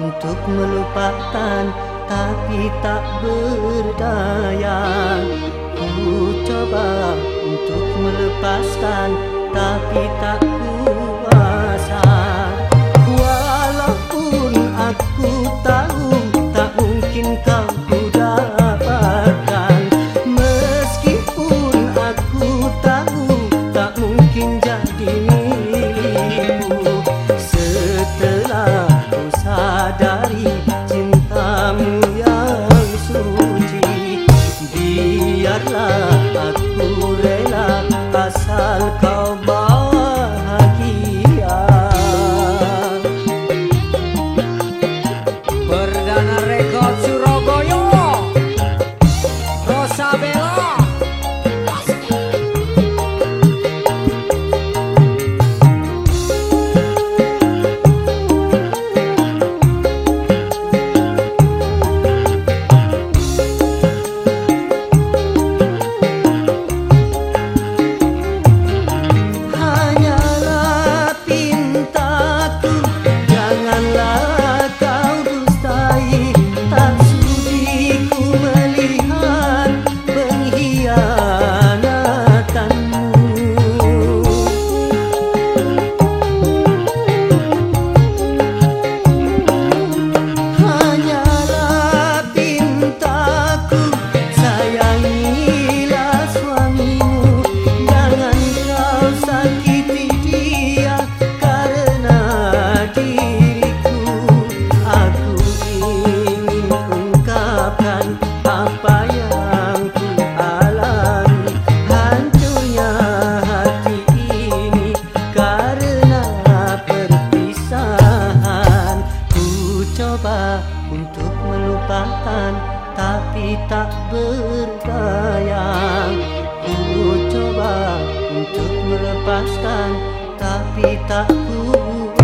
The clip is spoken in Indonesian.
untuk melupakan tapi tak berdaya. Ku coba untuk melepaskan tapi tak ku la mencoba untuk melupakan tapi tak berdaya Ku coba untuk melepaskan tapi tak kuat.